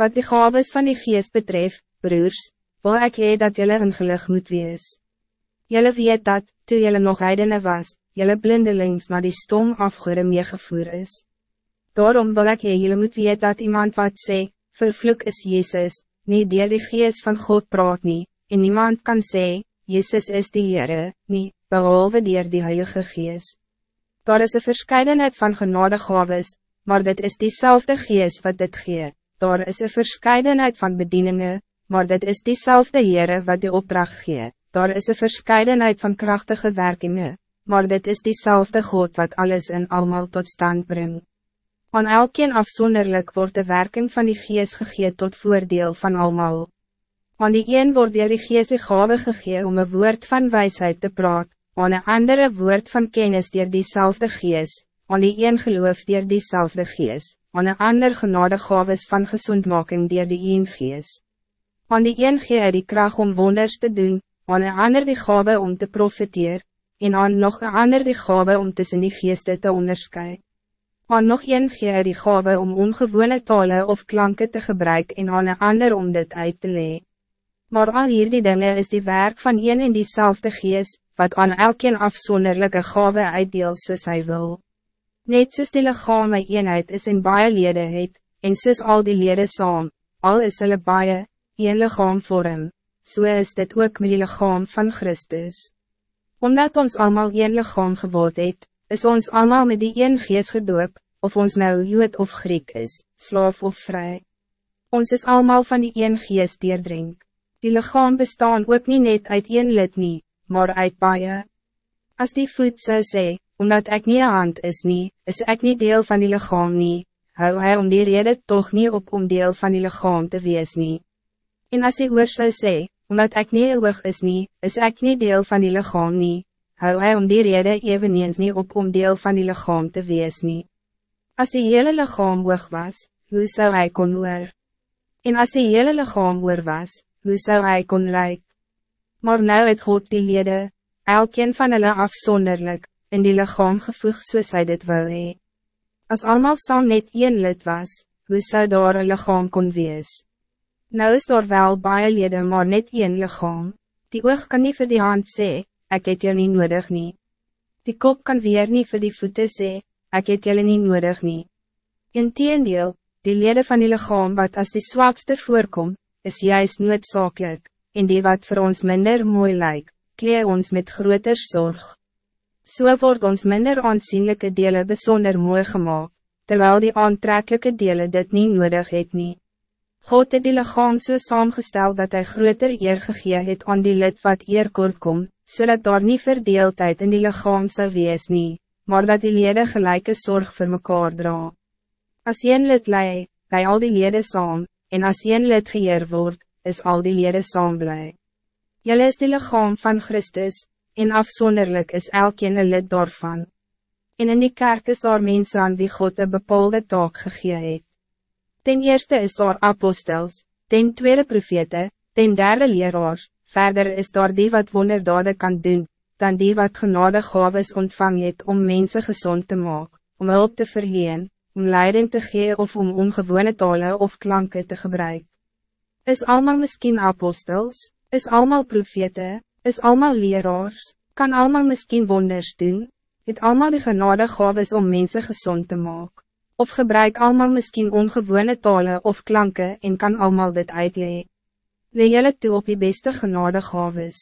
Wat die gaves van die geest betreft, broers, wil ek hee dat jylle ingelig moet wees. Jylle weet dat, toe jylle nog heidene was, jylle blindelings naar die stom afgoede meegevoer is. Daarom wil ek hee jylle moet weet dat iemand wat sê, vervloek is Jezus, nie dier die geest van God praat nie, en niemand kan sê, Jezus is die Heere, nie, behalve dier die Heilige Geest. Daar is een verscheidenheid van genadegaves, maar dit is diezelfde geest wat dit gee. Daar is een verscheidenheid van bedieningen, maar dit is diezelfde Heere wat die opdracht gee. Daar is een verscheidenheid van krachtige werkingen, maar dit is diezelfde God wat alles in allemaal tot stand brengt. Aan elkeen afzonderlijk wordt de werking van die geest gegee tot voordeel van allemaal. Aan die een wordt die geest die gave gegee om een woord van wijsheid te praat, aan een andere woord van kennis dier diezelfde geest, aan die een geloof dier diezelfde geest, aan een ander genade gaves van gezondmaking dier die een geest. Aan die een gee die kracht om wonders te doen, aan een ander die gave om te profiteer, en aan nog een ander die gave om tussen die geesten te onderscheiden. Aan nog een gee die gave om ongewone talen of klanken te gebruiken en aan een ander om dit uit te leen. Maar al hierdie dingen is die werk van een in diezelfde geest, wat aan elkeen afzonderlijke gave uitdeel soos hy wil. Net soos die lichaam my eenheid is en baie lede het, en soos al die lede saam, al is hulle baie, een lichaam vorm, so is dit ook met die lichaam van Christus. Omdat ons allemaal een lichaam geword het, is ons allemaal met die een geest gedoop, of ons nou Jood of Griek is, slaaf of vrij. Ons is allemaal van die een geest deerdrink. Die lichaam bestaan ook niet net uit een lid nie, maar uit baie. As die voet zou sê, omdat ik niet aan hand is nie, is ik niet deel van die lichaam nie, hou hy om die rede toch niet op om deel van die lichaam te wees nie. En as die oor zou sê, omdat ik niet eeuwig is nie, is ik niet deel van die lichaam nie, hou hy om die rede eveneens niet op om deel van die lichaam te wees nie. As die hele lichaam hoog was, hoe zou hij kon oor? En as die hele lichaam oor was, hoe zou hij kon lyk? Maar nou het God die lede, elkeen van hulle afzonderlijk, in die lichaam gevoeg soos hy dit wou hee. As allemaal saam net een lid was, hoe zou daar een lichaam kon wees? Nou is daar wel baie lede maar net een lichaam. Die oog kan niet voor die hand sê, ek het jou niet nodig nie. Die kop kan weer niet voor die voeten sê, ek het jou niet nodig nie. Inteendeel, die lede van die lichaam wat als die zwakste voorkom, is juist noodzakelijk, en die wat voor ons minder mooi lijkt, kleer ons met groter zorg. So wordt ons minder aanzienlijke delen bijzonder mooi gemaakt, terwijl die aantrekkelijke delen dit niet nodig het niet. God het die lichaam so saamgestel dat hij groter eer gegee het aan die lid wat eer kort kom, so daar niet verdeeldheid in die lichaam zou wees nie, maar dat die lede gelijke zorg voor mekaar dra. As een lid lei, bij al die lede saam, en as een lid geëer word, is al die lede saam blij. Jylle is die lichaam van Christus, en afzonderlijk is elkeen een lid daarvan. En in die kerk is daar mense aan wie God een bepaalde taak gegee het. Ten eerste is daar apostels, ten tweede profete, ten derde leraars, verder is daar die wat wonderdade kan doen, dan die wat genade gaves ontvang het om mensen gezond te maken, om hulp te verleen, om leiding te geven of om ongewone talen of klanken te gebruiken. Is allemaal misschien apostels, is allemaal profete, is allemaal leraars, kan allemaal misschien wonders doen, het allemaal de genade gaves om mensen gezond te maken of gebruik allemaal misschien ongewone talen of klanken en kan allemaal dit uitleggen. Lee jylle toe op die beste genade gaves.